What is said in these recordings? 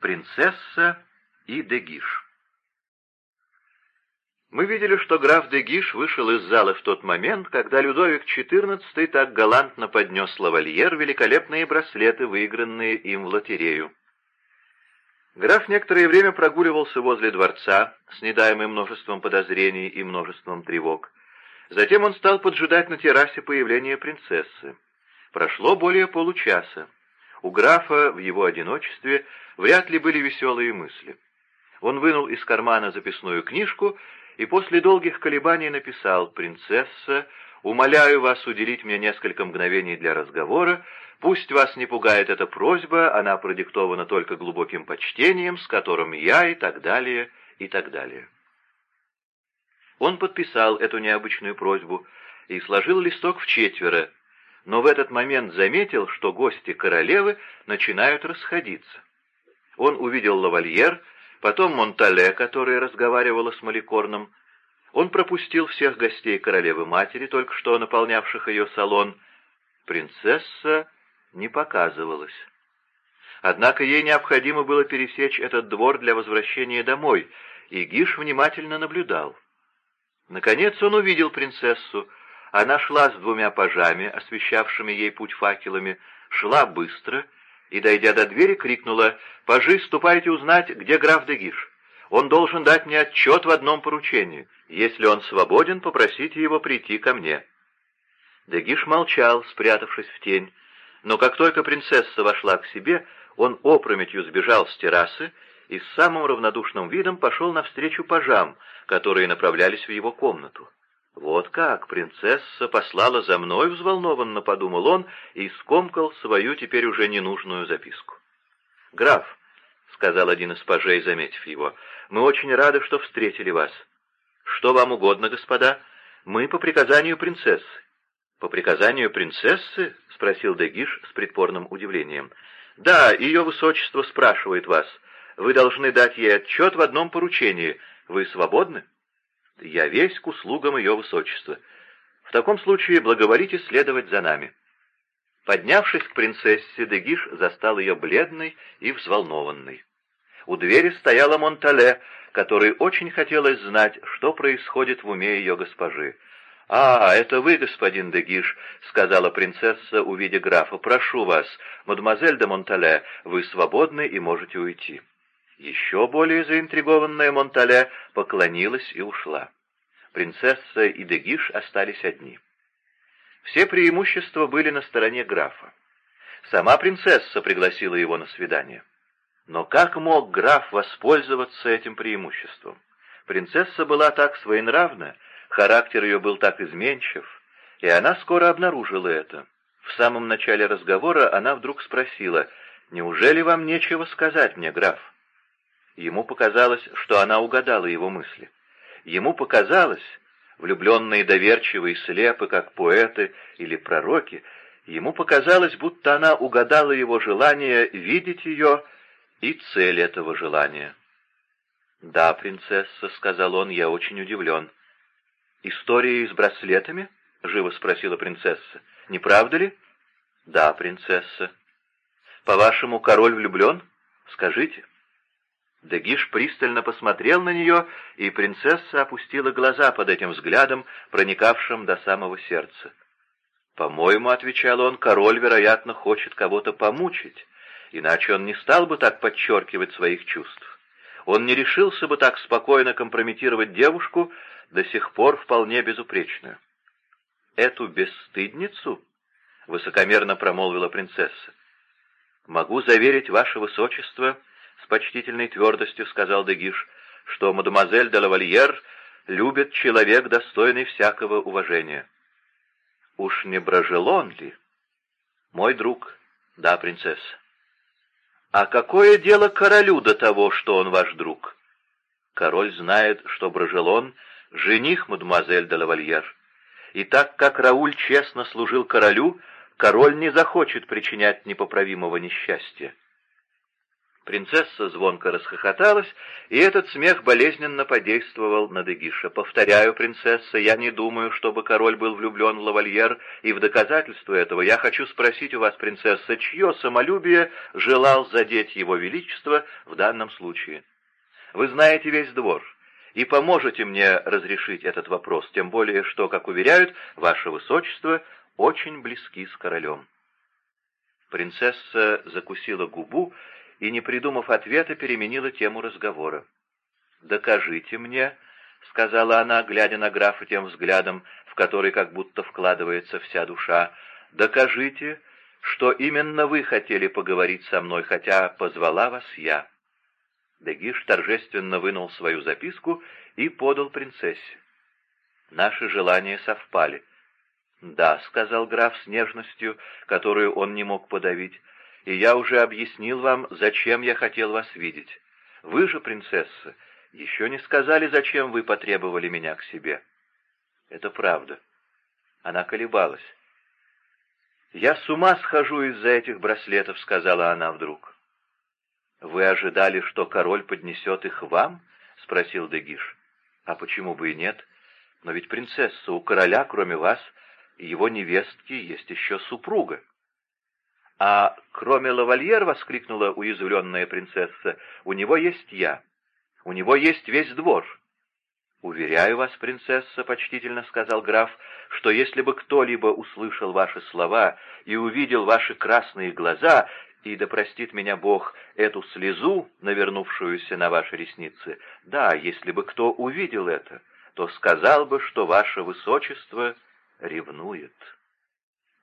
Принцесса и Дегиш. Мы видели, что граф Дегиш вышел из зала в тот момент, когда Людовик XIV так галантно поднес лавальер великолепные браслеты, выигранные им в лотерею. Граф некоторое время прогуливался возле дворца, с недаемым множеством подозрений и множеством тревог. Затем он стал поджидать на террасе появления принцессы. Прошло более получаса. У графа в его одиночестве вряд ли были веселые мысли. Он вынул из кармана записную книжку и после долгих колебаний написал «Принцесса, умоляю вас уделить мне несколько мгновений для разговора, пусть вас не пугает эта просьба, она продиктована только глубоким почтением, с которым я и так далее, и так далее». Он подписал эту необычную просьбу и сложил листок в четверо, но в этот момент заметил, что гости королевы начинают расходиться. Он увидел лавальер, потом Монтале, которая разговаривала с Маликорном. Он пропустил всех гостей королевы-матери, только что наполнявших ее салон. Принцесса не показывалась. Однако ей необходимо было пересечь этот двор для возвращения домой, и Гиш внимательно наблюдал. Наконец он увидел принцессу, она шла с двумя пажами, освещавшими ей путь факелами, шла быстро и, дойдя до двери, крикнула «Пажи, ступайте узнать, где граф Дегиш. Он должен дать мне отчет в одном поручении. Если он свободен, попросите его прийти ко мне». Дегиш молчал, спрятавшись в тень, но как только принцесса вошла к себе, он опрометью сбежал с террасы и с самым равнодушным видом пошел навстречу пажам, которые направлялись в его комнату. «Вот как, принцесса послала за мной», — взволнованно подумал он и скомкал свою теперь уже ненужную записку. «Граф», — сказал один из пажей, заметив его, — «мы очень рады, что встретили вас». «Что вам угодно, господа? Мы по приказанию принцессы». «По приказанию принцессы?» — спросил Дегиш с притворным удивлением. «Да, ее высочество спрашивает вас. Вы должны дать ей отчет в одном поручении. Вы свободны?» Я весь к услугам ее высочества. В таком случае благоволите следовать за нами». Поднявшись к принцессе, Дегиш застал ее бледной и взволнованной. У двери стояла Монтале, которой очень хотелось знать, что происходит в уме ее госпожи. «А, это вы, господин Дегиш», — сказала принцесса, увидя графа. «Прошу вас, мадемуазель де Монтале, вы свободны и можете уйти». Еще более заинтригованная Монтале поклонилась и ушла. Принцесса и Дегиш остались одни. Все преимущества были на стороне графа. Сама принцесса пригласила его на свидание. Но как мог граф воспользоваться этим преимуществом? Принцесса была так своенравна, характер ее был так изменчив, и она скоро обнаружила это. В самом начале разговора она вдруг спросила, «Неужели вам нечего сказать мне, граф?» Ему показалось, что она угадала его мысли. Ему показалось, влюбленные доверчивые, слепы, как поэты или пророки, ему показалось, будто она угадала его желание видеть ее и цель этого желания. «Да, принцесса», — сказал он, — «я очень удивлен». «История с браслетами?» — живо спросила принцесса. «Не правда ли?» «Да, принцесса». «По-вашему, король влюблен? Скажите». Дегиш пристально посмотрел на нее, и принцесса опустила глаза под этим взглядом, проникавшим до самого сердца. «По-моему, — отвечал он, — король, вероятно, хочет кого-то помучить, иначе он не стал бы так подчеркивать своих чувств. Он не решился бы так спокойно компрометировать девушку, до сих пор вполне безупречную». «Эту бесстыдницу?» — высокомерно промолвила принцесса. «Могу заверить ваше высочество, — с почтительной твердостью сказал Дегиш, что мадемуазель де лавальер любит человек, достойный всякого уважения. Уж не Брожелон ли? Мой друг. Да, принцесса. А какое дело королю до того, что он ваш друг? Король знает, что Брожелон — жених мадемуазель де лавальер. И так как Рауль честно служил королю, король не захочет причинять непоправимого несчастья. Принцесса звонко расхохоталась, и этот смех болезненно подействовал на Дегиша. «Повторяю, принцесса, я не думаю, чтобы король был влюблен в лавальер, и в доказательство этого я хочу спросить у вас, принцесса, чье самолюбие желал задеть его величество в данном случае? Вы знаете весь двор» и поможете мне разрешить этот вопрос, тем более что, как уверяют, ваше высочество очень близки с королем». Принцесса закусила губу и, не придумав ответа, переменила тему разговора. «Докажите мне», — сказала она, глядя на графа тем взглядом, в который как будто вкладывается вся душа, — «докажите, что именно вы хотели поговорить со мной, хотя позвала вас я». Дегиш торжественно вынул свою записку и подал принцессе. Наши желания совпали. «Да», — сказал граф с нежностью, которую он не мог подавить, — «и я уже объяснил вам, зачем я хотел вас видеть. Вы же, принцесса, еще не сказали, зачем вы потребовали меня к себе». «Это правда». Она колебалась. «Я с ума схожу из-за этих браслетов», — сказала она вдруг. «Вы ожидали, что король поднесет их вам?» — спросил Дегиш. «А почему бы и нет? Но ведь принцесса, у короля, кроме вас, его невестки есть еще супруга». «А кроме лавальер», — воскликнула уязвленная принцесса, — «у него есть я. У него есть весь двор». «Уверяю вас, принцесса», — почтительно сказал граф, — «что если бы кто-либо услышал ваши слова и увидел ваши красные глаза, и да простит меня Бог эту слезу, навернувшуюся на ваши ресницы, да, если бы кто увидел это, то сказал бы, что ваше высочество ревнует.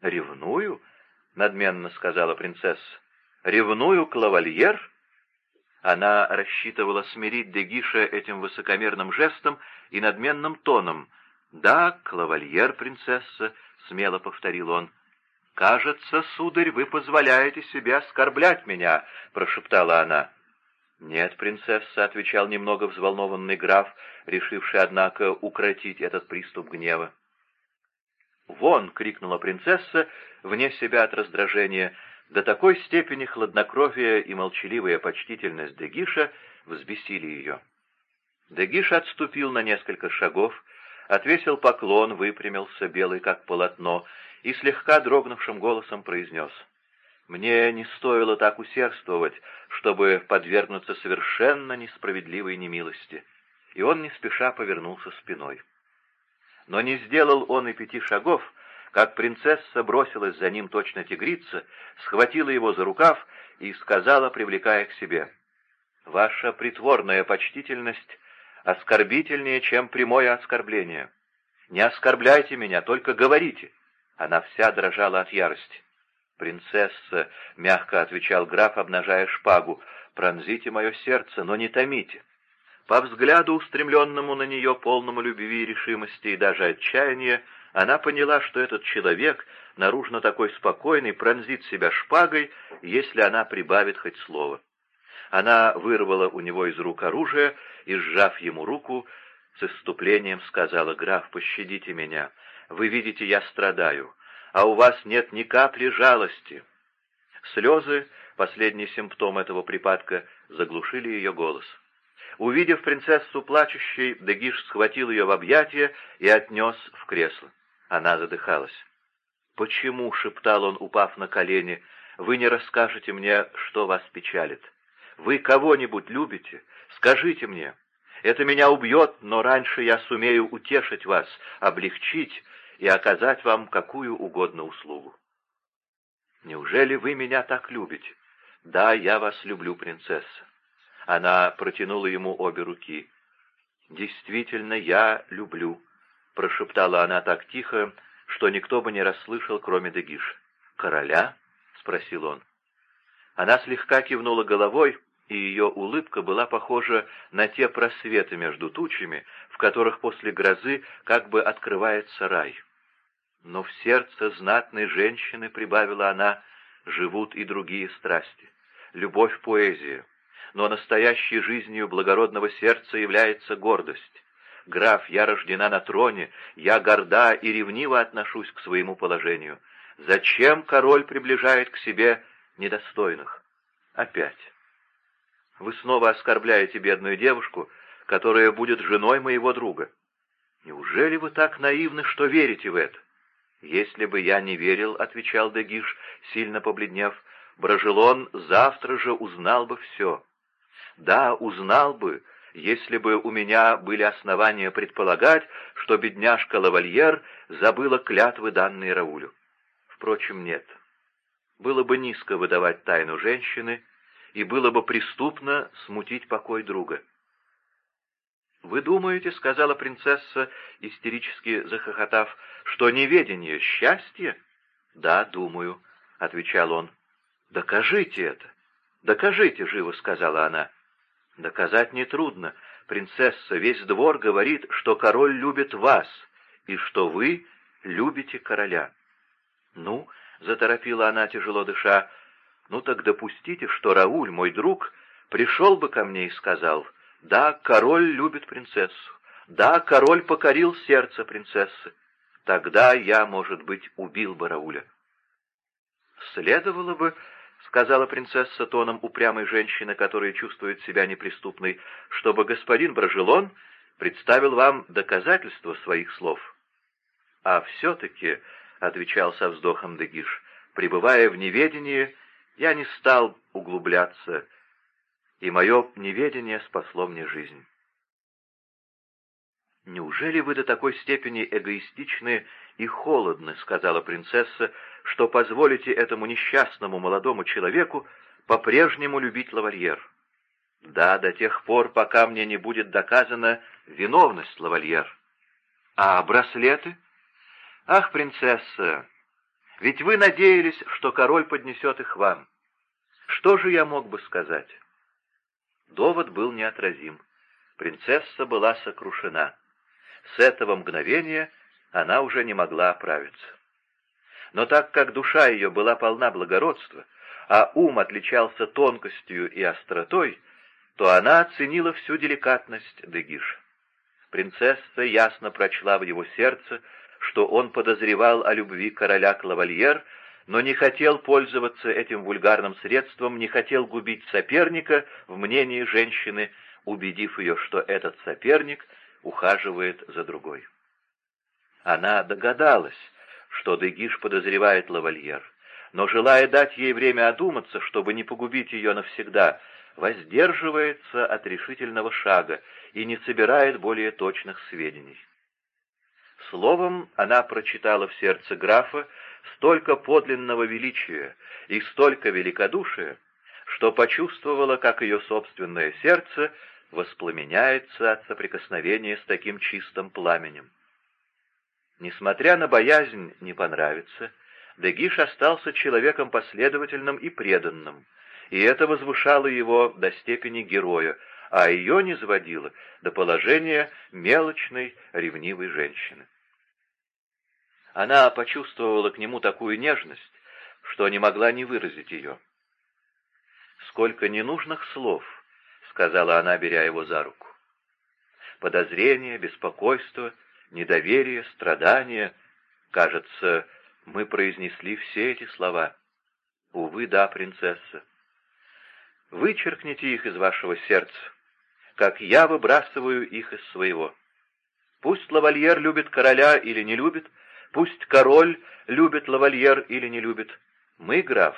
«Ревную?» — надменно сказала принцесса. «Ревную к лавальер?» Она рассчитывала смирить Дегиша этим высокомерным жестом и надменным тоном. «Да, клавальер, принцесса», — смело повторил он, — «Кажется, сударь, вы позволяете себе оскорблять меня», — прошептала она. «Нет, принцесса», — отвечал немного взволнованный граф, решивший, однако, укротить этот приступ гнева. «Вон!» — крикнула принцесса, вне себя от раздражения. До такой степени хладнокровие и молчаливая почтительность Дегиша взбесили ее. Дегиш отступил на несколько шагов, отвесил поклон, выпрямился, белый как полотно, и слегка дрогнувшим голосом произнес. «Мне не стоило так усердствовать, чтобы подвергнуться совершенно несправедливой немилости». И он не спеша повернулся спиной. Но не сделал он и пяти шагов, как принцесса бросилась за ним точно тигрица, схватила его за рукав и сказала, привлекая к себе, «Ваша притворная почтительность оскорбительнее, чем прямое оскорбление. Не оскорбляйте меня, только говорите». Она вся дрожала от ярости. «Принцесса», — мягко отвечал граф, обнажая шпагу, — «пронзите мое сердце, но не томите». По взгляду, устремленному на нее, полному любви решимости и даже отчаяния, она поняла, что этот человек, наружно такой спокойный, пронзит себя шпагой, если она прибавит хоть слово. Она вырвала у него из рук оружие и, сжав ему руку, с иступлением сказала, «Граф, пощадите меня, вы видите, я страдаю, а у вас нет ни капли жалости». Слезы, последний симптом этого припадка, заглушили ее голос. Увидев принцессу плачущей, Дегиш схватил ее в объятия и отнес в кресло. Она задыхалась. «Почему?» — шептал он, упав на колени. «Вы не расскажете мне, что вас печалит? Вы кого-нибудь любите? Скажите мне. Это меня убьет, но раньше я сумею утешить вас, облегчить, и оказать вам какую угодно услугу. Неужели вы меня так любите? Да, я вас люблю, принцесса. Она протянула ему обе руки. Действительно, я люблю, прошептала она так тихо, что никто бы не расслышал, кроме Дегиш. Короля? спросил он. Она слегка кивнула головой, и ее улыбка была похожа на те просветы между тучами, в которых после грозы как бы открывается рай. Но в сердце знатной женщины, прибавила она, живут и другие страсти. Любовь — поэзия. Но настоящей жизнью благородного сердца является гордость. Граф, я рождена на троне, я горда и ревниво отношусь к своему положению. Зачем король приближает к себе недостойных? Опять. Вы снова оскорбляете бедную девушку, которая будет женой моего друга. Неужели вы так наивны, что верите в это? Если бы я не верил, — отвечал Дегиш, сильно побледнев, — Брожелон завтра же узнал бы все. Да, узнал бы, если бы у меня были основания предполагать, что бедняжка Лавальер забыла клятвы, данные Раулю. Впрочем, нет. Было бы низко выдавать тайну женщины, и было бы преступно смутить покой друга. «Вы думаете, — сказала принцесса, истерически захохотав, — что неведение — счастье?» «Да, думаю», — отвечал он. «Докажите это! Докажите!» — живо сказала она. «Доказать нетрудно. Принцесса, весь двор говорит, что король любит вас, и что вы любите короля». «Ну», — заторопила она, тяжело дыша, — «ну так допустите, что Рауль, мой друг, пришел бы ко мне и сказал, да, король любит принцессу, да, король покорил сердце принцессы. Тогда я, может быть, убил бы Рауля». «Следовало бы, — сказала принцесса тоном упрямой женщины, которая чувствует себя неприступной, — чтобы господин Брожелон представил вам доказательства своих слов». «А все-таки, — отвечал со вздохом Дегиш, — пребывая в неведении, я не стал углубляться, и мое неведение спасло мне жизнь». «Неужели вы до такой степени эгоистичны и холодны, — сказала принцесса, — что позволите этому несчастному молодому человеку по-прежнему любить лавальер? Да, до тех пор, пока мне не будет доказана виновность лавальер. А браслеты? Ах, принцесса, ведь вы надеялись, что король поднесет их вам. Что же я мог бы сказать? Довод был неотразим. Принцесса была сокрушена. С этого мгновения она уже не могла оправиться. Но так как душа ее была полна благородства, а ум отличался тонкостью и остротой, то она оценила всю деликатность Дегиша. Принцесса ясно прочла в его сердце, что он подозревал о любви короля Клавальер, но не хотел пользоваться этим вульгарным средством, не хотел губить соперника в мнении женщины, убедив ее, что этот соперник ухаживает за другой. Она догадалась, что Дегиш подозревает лавальер, но, желая дать ей время одуматься, чтобы не погубить ее навсегда, воздерживается от решительного шага и не собирает более точных сведений. Словом, она прочитала в сердце графа столько подлинного величия и столько великодушия, что почувствовала, как ее собственное сердце воспламеняется от соприкосновения с таким чистым пламенем. Несмотря на боязнь не понравиться, Дегиш остался человеком последовательным и преданным, и это возвышало его до степени героя, а ее не заводило до положения мелочной, ревнивой женщины. Она почувствовала к нему такую нежность, что не могла не выразить ее. «Сколько ненужных слов», — сказала она, беря его за руку. Подозрение, беспокойство, недоверие, страдание. Кажется, мы произнесли все эти слова. Увы, да, принцесса. Вычеркните их из вашего сердца, как я выбрасываю их из своего. Пусть лавальер любит короля или не любит, пусть король любит лавальер или не любит. Мы, граф,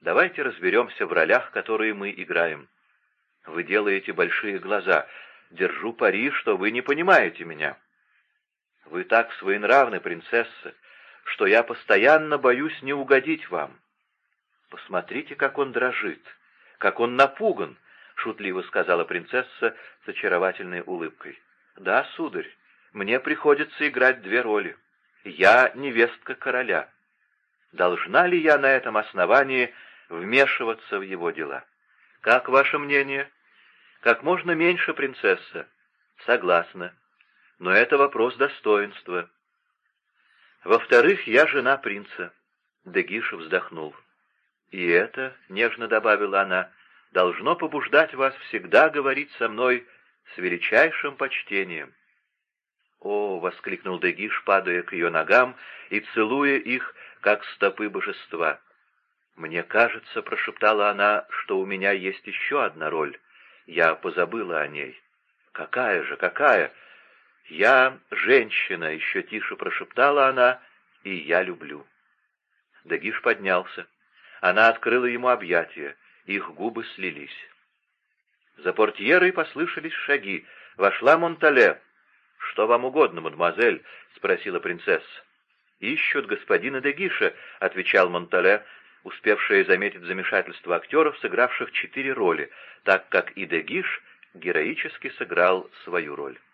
давайте разберемся в ролях, которые мы играем. Вы делаете большие глаза. Держу пари, что вы не понимаете меня. Вы так своенравны, принцесса, что я постоянно боюсь не угодить вам. Посмотрите, как он дрожит, как он напуган, — шутливо сказала принцесса с очаровательной улыбкой. Да, сударь, мне приходится играть две роли. Я невестка короля. Должна ли я на этом основании вмешиваться в его дела? Как ваше мнение? Как можно меньше, принцесса. Согласна но это вопрос достоинства. Во-вторых, я жена принца. Дегиша вздохнул. И это, — нежно добавила она, — должно побуждать вас всегда говорить со мной с величайшим почтением. «О!» — воскликнул Дегиш, падая к ее ногам и целуя их, как стопы божества. «Мне кажется», — прошептала она, — «что у меня есть еще одна роль. Я позабыла о ней». «Какая же, какая?» «Я женщина», — еще тише прошептала она, — «и я люблю». Дагиш поднялся. Она открыла ему объятия. Их губы слились. За портьерой послышались шаги. Вошла Монтале. «Что вам угодно, мадемуазель?» — спросила принцесса. «Ищут господина Дегиша», — отвечал Монтале, успевшая заметить замешательство актеров, сыгравших четыре роли, так как и Дегиш героически сыграл свою роль.